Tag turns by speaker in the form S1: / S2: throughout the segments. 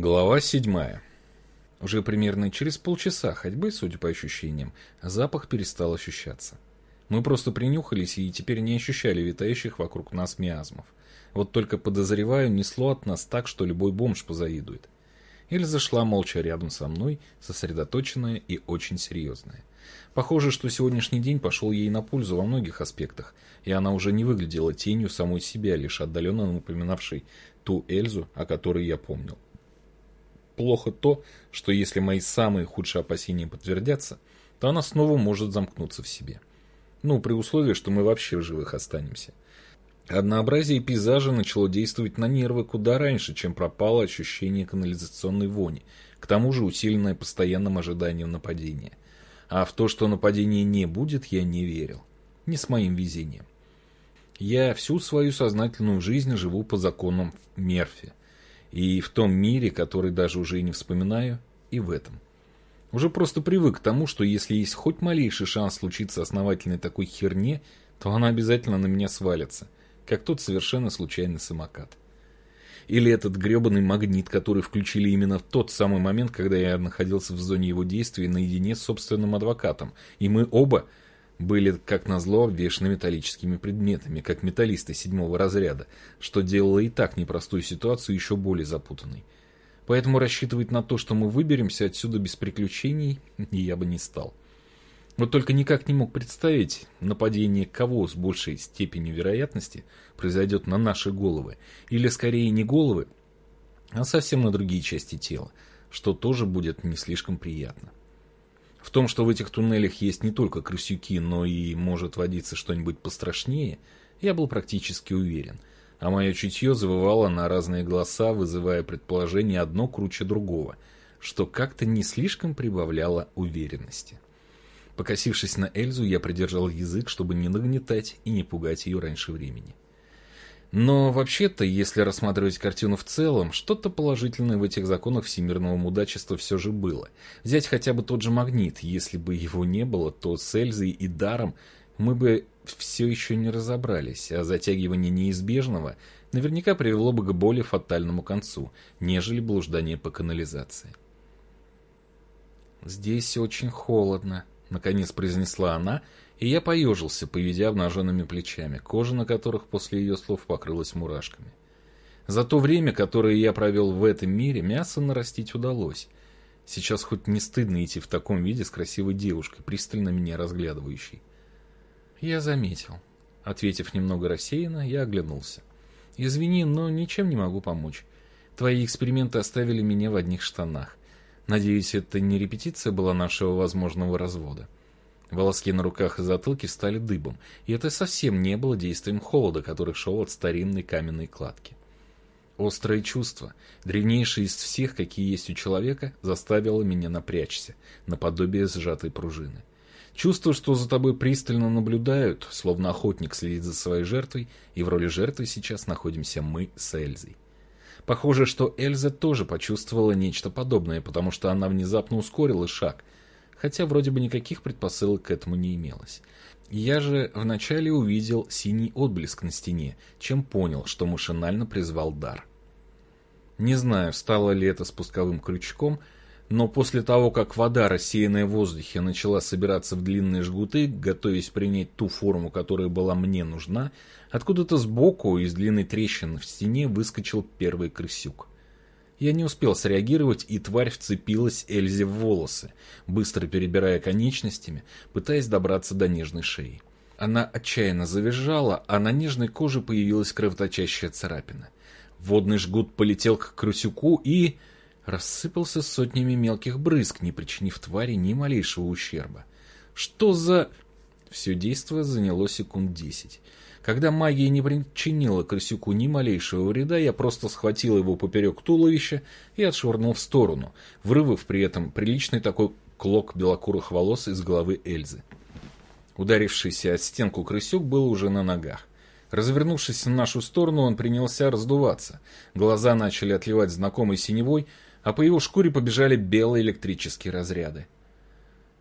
S1: Глава седьмая. Уже примерно через полчаса ходьбы, судя по ощущениям, запах перестал ощущаться. Мы просто принюхались и теперь не ощущали витающих вокруг нас миазмов. Вот только подозреваю, несло от нас так, что любой бомж позавидует. Эльза шла молча рядом со мной, сосредоточенная и очень серьезная. Похоже, что сегодняшний день пошел ей на пользу во многих аспектах, и она уже не выглядела тенью самой себя, лишь отдаленно напоминавшей ту Эльзу, о которой я помнил. Плохо то, что если мои самые худшие опасения подтвердятся, то она снова может замкнуться в себе. Ну, при условии, что мы вообще в живых останемся. Однообразие пейзажа начало действовать на нервы куда раньше, чем пропало ощущение канализационной вони, к тому же усиленное постоянным ожиданием нападения. А в то, что нападения не будет, я не верил. Не с моим везением. Я всю свою сознательную жизнь живу по законам Мерфи. И в том мире, который даже уже и не вспоминаю, и в этом. Уже просто привык к тому, что если есть хоть малейший шанс случиться основательной такой херне, то она обязательно на меня свалится, как тот совершенно случайный самокат. Или этот гребаный магнит, который включили именно в тот самый момент, когда я находился в зоне его действия наедине с собственным адвокатом, и мы оба были, как назло, обвешаны металлическими предметами, как металлисты седьмого разряда, что делало и так непростую ситуацию еще более запутанной. Поэтому рассчитывать на то, что мы выберемся отсюда без приключений, я бы не стал. Вот только никак не мог представить, нападение кого с большей степенью вероятности произойдет на наши головы, или скорее не головы, а совсем на другие части тела, что тоже будет не слишком приятно. В том, что в этих туннелях есть не только крысюки, но и может водиться что-нибудь пострашнее, я был практически уверен. А мое чутье завывало на разные голоса, вызывая предположение одно круче другого, что как-то не слишком прибавляло уверенности. Покосившись на Эльзу, я придержал язык, чтобы не нагнетать и не пугать ее раньше времени. Но вообще-то, если рассматривать картину в целом, что-то положительное в этих законах всемирного мудачества все же было. Взять хотя бы тот же магнит, если бы его не было, то с Эльзой и Даром мы бы все еще не разобрались, а затягивание неизбежного наверняка привело бы к более фатальному концу, нежели блуждание по канализации. «Здесь очень холодно», — наконец произнесла она, и я поежился, поведя обнаженными плечами, кожа на которых после ее слов покрылась мурашками. За то время, которое я провел в этом мире, мясо нарастить удалось. Сейчас хоть не стыдно идти в таком виде с красивой девушкой, пристально меня разглядывающей. Я заметил. Ответив немного рассеянно, я оглянулся. Извини, но ничем не могу помочь. Твои эксперименты оставили меня в одних штанах. Надеюсь, это не репетиция была нашего возможного развода. Волоски на руках и затылке стали дыбом, и это совсем не было действием холода, который шел от старинной каменной кладки. Острое чувство, древнейшее из всех, какие есть у человека, заставило меня напрячься, наподобие сжатой пружины. Чувство, что за тобой пристально наблюдают, словно охотник следит за своей жертвой, и в роли жертвы сейчас находимся мы с Эльзой. Похоже, что Эльза тоже почувствовала нечто подобное, потому что она внезапно ускорила шаг – хотя вроде бы никаких предпосылок к этому не имелось. Я же вначале увидел синий отблеск на стене, чем понял, что машинально призвал дар. Не знаю, стало ли это спусковым крючком, но после того, как вода, рассеянная в воздухе, начала собираться в длинные жгуты, готовясь принять ту форму, которая была мне нужна, откуда-то сбоку из длинной трещины в стене выскочил первый крысюк. Я не успел среагировать, и тварь вцепилась Эльзе в волосы, быстро перебирая конечностями, пытаясь добраться до нежной шеи. Она отчаянно завизжала, а на нежной коже появилась кровоточащая царапина. Водный жгут полетел к крысюку и... рассыпался сотнями мелких брызг, не причинив твари ни малейшего ущерба. Что за... Все действо заняло секунд десять. Когда магия не причинила крысюку ни малейшего вреда, я просто схватил его поперек туловища и отшвырнул в сторону, вырвав при этом приличный такой клок белокурых волос из головы Эльзы. Ударившийся от стенку крысюк был уже на ногах. Развернувшись в нашу сторону, он принялся раздуваться. Глаза начали отливать знакомой синевой, а по его шкуре побежали белые электрические разряды.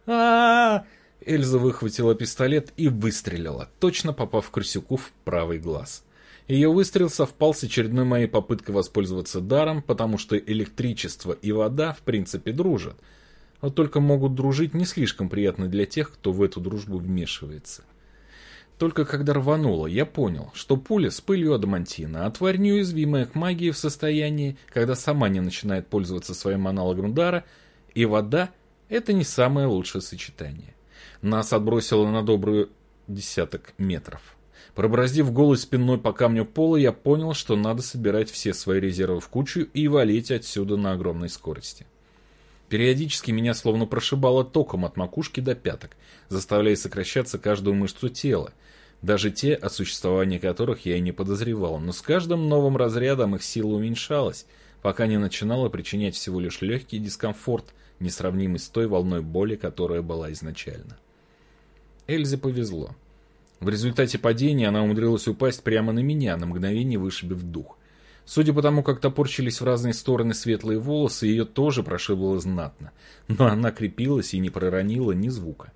S1: а, Эльза выхватила пистолет и выстрелила, точно попав Крысюку в правый глаз. Ее выстрел совпал с очередной моей попыткой воспользоваться даром, потому что электричество и вода в принципе дружат. Вот только могут дружить не слишком приятно для тех, кто в эту дружбу вмешивается. Только когда рвануло, я понял, что пуля с пылью адамантина, а тварь неуязвимая к магии в состоянии, когда сама не начинает пользоваться своим аналогом дара, и вода – это не самое лучшее сочетание. Нас отбросило на добрую десяток метров. Пробраздив голой спиной по камню пола, я понял, что надо собирать все свои резервы в кучу и валить отсюда на огромной скорости. Периодически меня словно прошибало током от макушки до пяток, заставляя сокращаться каждую мышцу тела, даже те, о существовании которых я и не подозревал, но с каждым новым разрядом их сила уменьшалась, пока не начинала причинять всего лишь легкий дискомфорт, несравнимый с той волной боли, которая была изначально. Эльзе повезло. В результате падения она умудрилась упасть прямо на меня, на мгновение вышибив дух. Судя по тому, как топорчились в разные стороны светлые волосы, ее тоже прошибло знатно. Но она крепилась и не проронила ни звука.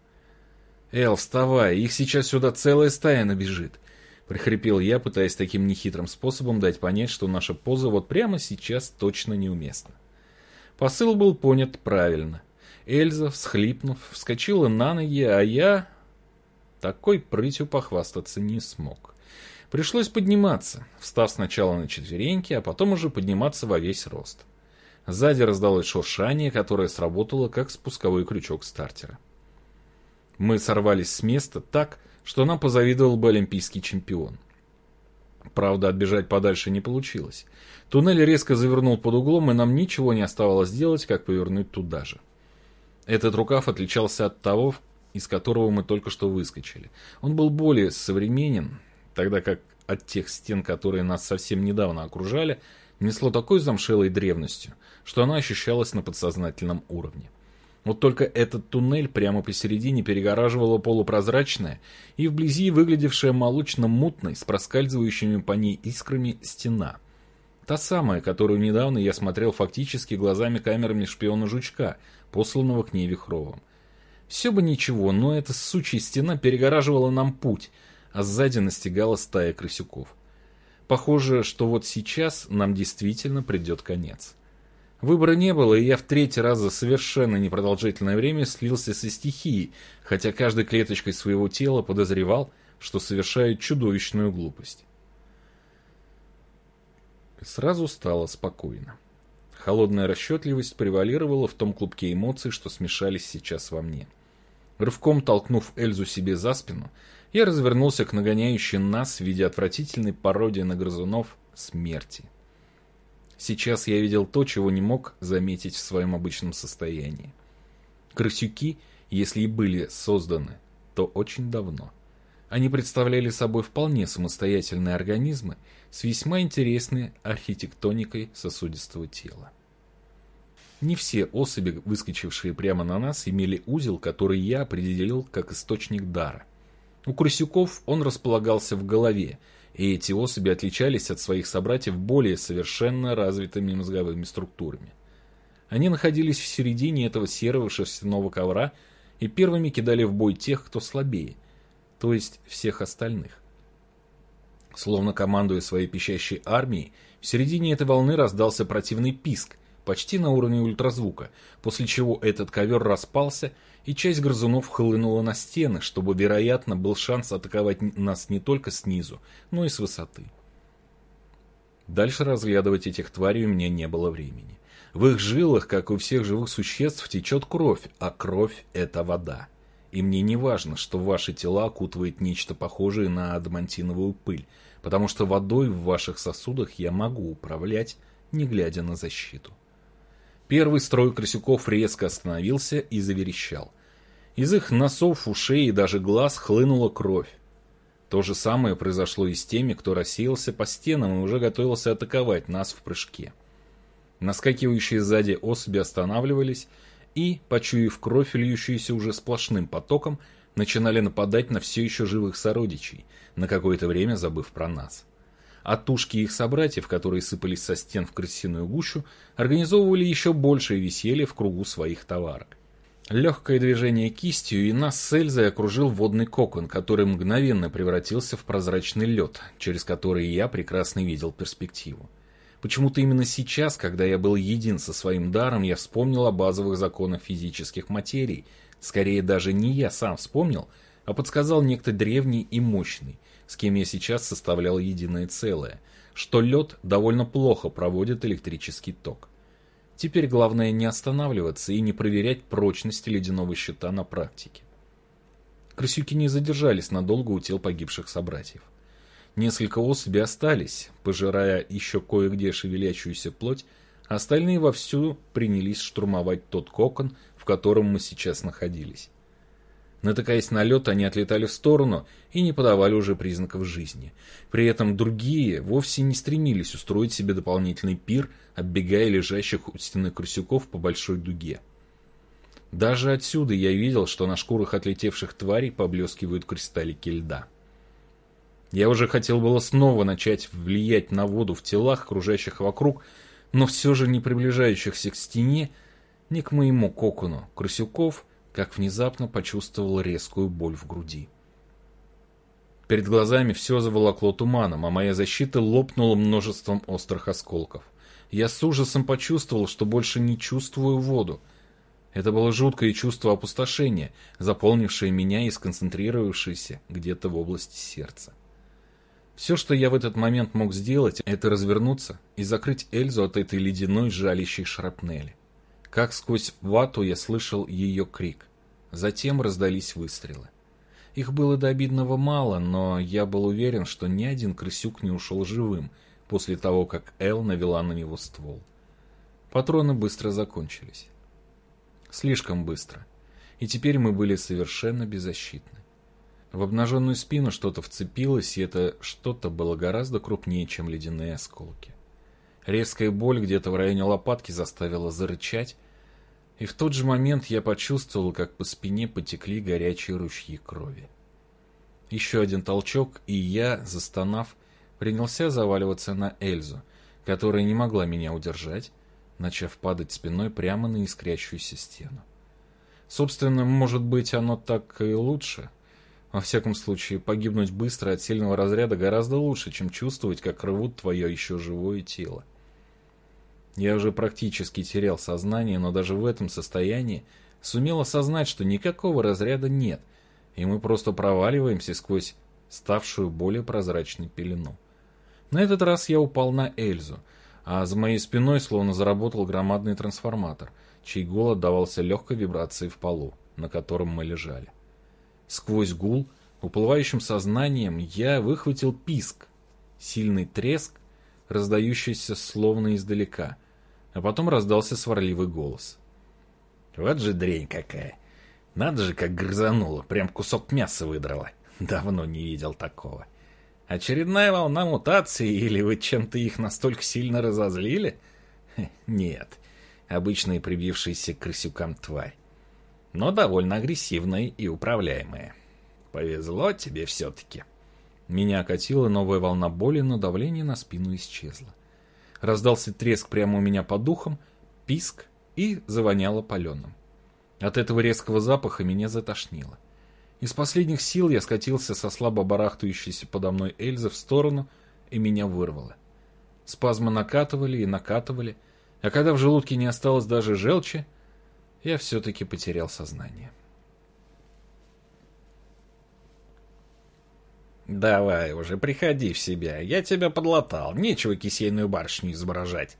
S1: «Эл, вставай, их сейчас сюда целая стая набежит!» Прихрипел я, пытаясь таким нехитрым способом дать понять, что наша поза вот прямо сейчас точно неуместна. Посыл был понят правильно. Эльза, всхлипнув, вскочила на ноги, а я такой прытью похвастаться не смог. Пришлось подниматься, встав сначала на четвереньки, а потом уже подниматься во весь рост. Сзади раздалось шуршание, которое сработало как спусковой крючок стартера. Мы сорвались с места так, что нам позавидовал бы олимпийский чемпион. Правда, отбежать подальше не получилось. Туннель резко завернул под углом, и нам ничего не оставалось делать, как повернуть туда же. Этот рукав отличался от того, из которого мы только что выскочили. Он был более современен, тогда как от тех стен, которые нас совсем недавно окружали, несло такой замшелой древностью, что она ощущалась на подсознательном уровне. Вот только этот туннель прямо посередине перегораживала полупрозрачная и вблизи выглядевшая молочно-мутной с проскальзывающими по ней искрами стена. Та самая, которую недавно я смотрел фактически глазами камерами шпиона Жучка, посланного к ней Вихровым. Все бы ничего, но эта сучья стена перегораживала нам путь, а сзади настигала стая крысюков. Похоже, что вот сейчас нам действительно придет конец. Выбора не было, и я в третий раз за совершенно непродолжительное время слился со стихией, хотя каждой клеточкой своего тела подозревал, что совершаю чудовищную глупость. Сразу стало спокойно. Холодная расчетливость превалировала в том клубке эмоций, что смешались сейчас во мне. — Рывком толкнув Эльзу себе за спину, я развернулся к нагоняющей нас в виде отвратительной пародии на грызунов смерти. Сейчас я видел то, чего не мог заметить в своем обычном состоянии. Крысюки, если и были созданы, то очень давно. Они представляли собой вполне самостоятельные организмы с весьма интересной архитектоникой сосудистого тела. Не все особи, выскочившие прямо на нас, имели узел, который я определил как источник дара. У крысюков он располагался в голове, и эти особи отличались от своих собратьев более совершенно развитыми мозговыми структурами. Они находились в середине этого серого шерстяного ковра и первыми кидали в бой тех, кто слабее, то есть всех остальных. Словно командуя своей пищащей армией, в середине этой волны раздался противный писк, почти на уровне ультразвука, после чего этот ковер распался, и часть грызунов хлынула на стены, чтобы, вероятно, был шанс атаковать нас не только снизу, но и с высоты. Дальше разглядывать этих тварей у меня не было времени. В их жилах, как у всех живых существ, течет кровь, а кровь – это вода. И мне не важно, что ваши тела окутывает нечто похожее на адамантиновую пыль, потому что водой в ваших сосудах я могу управлять, не глядя на защиту. Первый строй крысюков резко остановился и заверещал. Из их носов, ушей и даже глаз хлынула кровь. То же самое произошло и с теми, кто рассеялся по стенам и уже готовился атаковать нас в прыжке. Наскакивающие сзади особи останавливались и, почуяв кровь, льющуюся уже сплошным потоком, начинали нападать на все еще живых сородичей, на какое-то время забыв про нас а тушки их собратьев, которые сыпались со стен в крысиную гущу, организовывали еще большее веселье в кругу своих товарок. Легкое движение кистью, и нас с Эльзой окружил водный кокон, который мгновенно превратился в прозрачный лед, через который я прекрасно видел перспективу. Почему-то именно сейчас, когда я был един со своим даром, я вспомнил о базовых законах физических материй. Скорее, даже не я сам вспомнил, а подсказал некто древний и мощный, с кем я сейчас составлял единое целое, что лед довольно плохо проводит электрический ток. Теперь главное не останавливаться и не проверять прочность ледяного щита на практике. Крысюки не задержались надолго у тел погибших собратьев. Несколько особей остались, пожирая еще кое-где шевелящуюся плоть, а остальные вовсю принялись штурмовать тот кокон, в котором мы сейчас находились. Натыкаясь на лед, они отлетали в сторону и не подавали уже признаков жизни. При этом другие вовсе не стремились устроить себе дополнительный пир, оббегая лежащих у стены крысюков по большой дуге. Даже отсюда я видел, что на шкурах отлетевших тварей поблескивают кристаллики льда. Я уже хотел было снова начать влиять на воду в телах, окружающих вокруг, но все же не приближающихся к стене, ни к моему кокону крысюков, как внезапно почувствовал резкую боль в груди. Перед глазами все заволокло туманом, а моя защита лопнула множеством острых осколков. Я с ужасом почувствовал, что больше не чувствую воду. Это было жуткое чувство опустошения, заполнившее меня и сконцентрировавшееся где-то в области сердца. Все, что я в этот момент мог сделать, это развернуться и закрыть Эльзу от этой ледяной жалящей шрапнели. Как сквозь вату я слышал ее крик. Затем раздались выстрелы. Их было до обидного мало, но я был уверен, что ни один крысюк не ушел живым после того, как Эл навела на него ствол. Патроны быстро закончились. Слишком быстро. И теперь мы были совершенно беззащитны. В обнаженную спину что-то вцепилось, и это что-то было гораздо крупнее, чем ледяные осколки. Резкая боль где-то в районе лопатки заставила зарычать, и в тот же момент я почувствовал, как по спине потекли горячие ручьи крови. Еще один толчок, и я, застонав, принялся заваливаться на Эльзу, которая не могла меня удержать, начав падать спиной прямо на искрящуюся стену. Собственно, может быть, оно так и лучше. Во всяком случае, погибнуть быстро от сильного разряда гораздо лучше, чем чувствовать, как рвут твое еще живое тело. Я уже практически терял сознание, но даже в этом состоянии сумел осознать, что никакого разряда нет, и мы просто проваливаемся сквозь ставшую более прозрачной пелену. На этот раз я упал на Эльзу, а за моей спиной словно заработал громадный трансформатор, чей гул отдавался легкой вибрацией в полу, на котором мы лежали. Сквозь гул, уплывающим сознанием, я выхватил писк, сильный треск, раздающийся словно издалека, а потом раздался сварливый голос. «Вот же дрень какая! Надо же, как грызанула, прям кусок мяса выдрала. Давно не видел такого. Очередная волна мутации, или вы чем-то их настолько сильно разозлили? Нет, обычная прибившаяся к крысюкам тварь. Но довольно агрессивная и управляемая. Повезло тебе все-таки». Меня окатила новая волна боли, но давление на спину исчезло. Раздался треск прямо у меня под духом, писк и завоняло паленым. От этого резкого запаха меня затошнило. Из последних сил я скатился со слабо барахтающейся подо мной Эльзы в сторону, и меня вырвало. Спазмы накатывали и накатывали, а когда в желудке не осталось даже желчи, я все-таки потерял сознание. «Давай уже, приходи в себя. Я тебя подлатал. Нечего кисейную барышню изображать».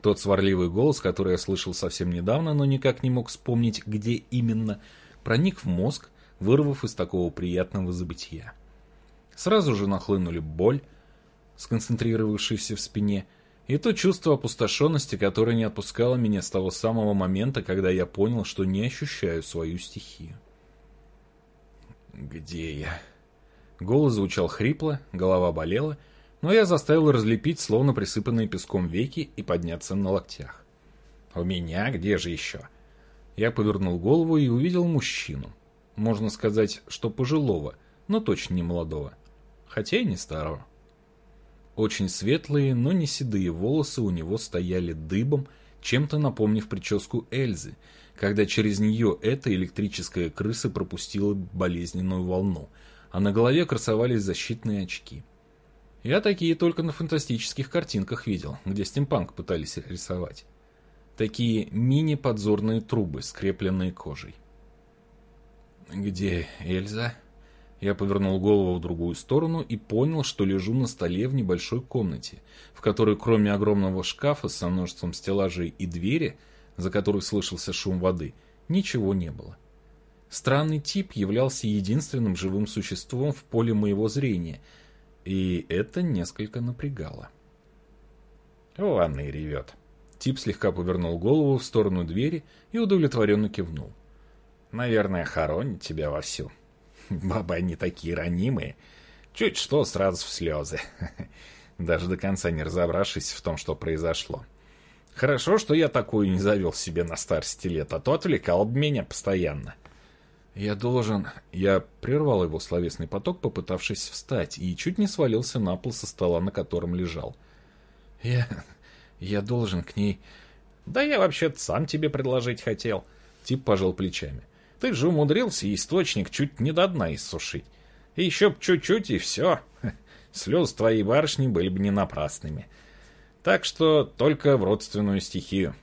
S1: Тот сварливый голос, который я слышал совсем недавно, но никак не мог вспомнить, где именно, проник в мозг, вырвав из такого приятного забытия. Сразу же нахлынули боль, сконцентрировавшаяся в спине, и то чувство опустошенности, которое не отпускало меня с того самого момента, когда я понял, что не ощущаю свою стихию. «Где я?» Голос звучал хрипло, голова болела, но я заставил разлепить словно присыпанные песком веки и подняться на локтях. «У меня? Где же еще?» Я повернул голову и увидел мужчину. Можно сказать, что пожилого, но точно не молодого. Хотя и не старого. Очень светлые, но не седые волосы у него стояли дыбом, чем-то напомнив прическу Эльзы, когда через нее эта электрическая крыса пропустила болезненную волну, а на голове красовались защитные очки. Я такие только на фантастических картинках видел, где стимпанк пытались рисовать. Такие мини-подзорные трубы, скрепленные кожей. «Где Эльза?» Я повернул голову в другую сторону и понял, что лежу на столе в небольшой комнате, в которой кроме огромного шкафа со множеством стеллажей и двери, за которой слышался шум воды, ничего не было. Странный тип являлся единственным живым существом в поле моего зрения, и это несколько напрягало.
S2: «Вон и ревет».
S1: Тип слегка повернул голову в сторону двери и удовлетворенно кивнул.
S2: «Наверное, хоронит тебя вовсю. Бабы они такие ранимые. Чуть что, сразу в слезы. Даже до конца не разобравшись в том, что произошло. Хорошо, что я такую не завел себе на старости лет, а то отвлекал бы меня постоянно.
S1: Я должен... Я прервал его словесный поток, попытавшись встать, и чуть не свалился на пол со стола, на котором лежал. Я... Я должен к ней...
S2: Да я вообще-то сам тебе предложить хотел.
S1: Тип пожал плечами.
S2: Ты же умудрился источник чуть не до дна иссушить. Еще б чуть-чуть, и все. Слезы твоей барышни были бы не напрасными. Так что только в родственную стихию.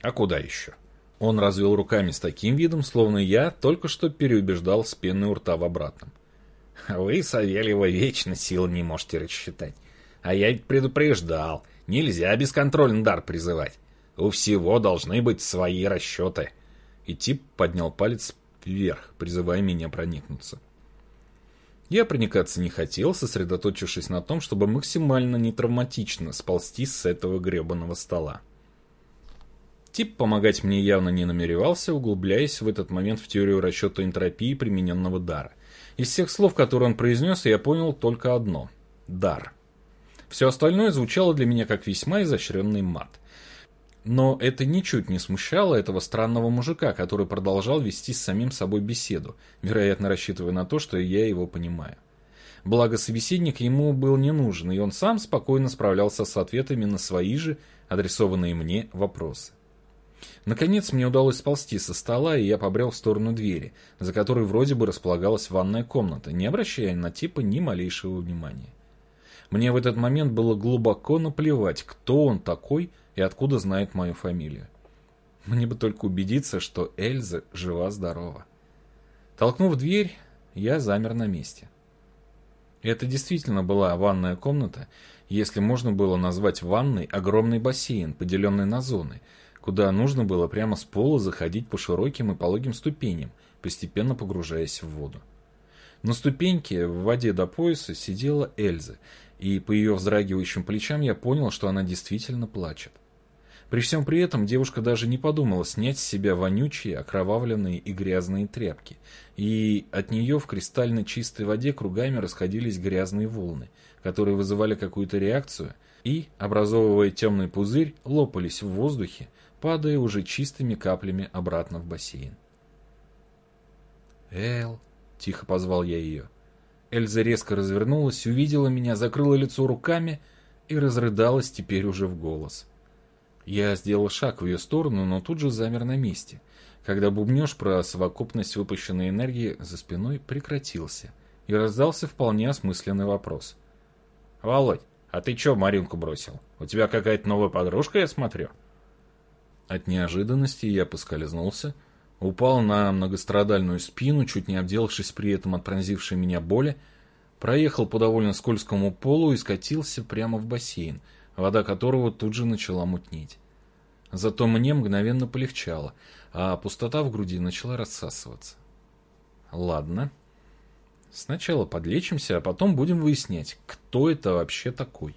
S2: А куда еще?
S1: Он развел руками с таким видом, словно я только что переубеждал с пеной у рта в обратном.
S2: Вы, Савельева, вечно сил не можете рассчитать. А я ведь предупреждал. Нельзя бесконтрольный дар призывать. У всего должны быть свои расчеты.
S1: И тип поднял палец вверх, призывая меня проникнуться. Я проникаться не хотел, сосредоточившись на том, чтобы максимально нетравматично сползти с этого гребаного стола. Тип помогать мне явно не намеревался, углубляясь в этот момент в теорию расчета энтропии примененного дара. Из всех слов, которые он произнес, я понял только одно – дар. Все остальное звучало для меня как весьма изощренный мат – но это ничуть не смущало этого странного мужика, который продолжал вести с самим собой беседу, вероятно рассчитывая на то, что я его понимаю. Благо собеседник ему был не нужен, и он сам спокойно справлялся с ответами на свои же, адресованные мне, вопросы. Наконец мне удалось сползти со стола, и я побрел в сторону двери, за которой вроде бы располагалась ванная комната, не обращая на типа ни малейшего внимания. Мне в этот момент было глубоко наплевать, кто он такой и откуда знает мою фамилию. Мне бы только убедиться, что Эльза жива-здорова. Толкнув дверь, я замер на месте. Это действительно была ванная комната, если можно было назвать ванной огромный бассейн, поделенный на зоны, куда нужно было прямо с пола заходить по широким и пологим ступеням, постепенно погружаясь в воду. На ступеньке в воде до пояса сидела Эльза, и по ее вздрагивающим плечам я понял, что она действительно плачет. При всем при этом девушка даже не подумала снять с себя вонючие, окровавленные и грязные тряпки, и от нее в кристально чистой воде кругами расходились грязные волны, которые вызывали какую-то реакцию и, образовывая темный пузырь, лопались в воздухе, падая уже чистыми каплями обратно в бассейн. «Эл!» — тихо позвал я ее. Эльза резко развернулась, увидела меня, закрыла лицо руками и разрыдалась теперь уже в голос. Я сделал шаг в ее сторону, но тут же замер на месте, когда бубнеж про совокупность выпущенной энергии за спиной прекратился, и раздался вполне осмысленный вопрос.
S2: «Володь, а ты чё Маринку бросил? У тебя какая-то новая подружка, я смотрю?»
S1: От неожиданности я поскользнулся, упал на многострадальную спину, чуть не обделавшись при этом от пронзившей меня боли, проехал по довольно скользкому полу и скатился прямо в бассейн, вода которого тут же начала мутнеть. Зато мне мгновенно полегчало, а пустота в груди начала рассасываться. Ладно. Сначала подлечимся, а потом будем выяснять, кто это вообще такой.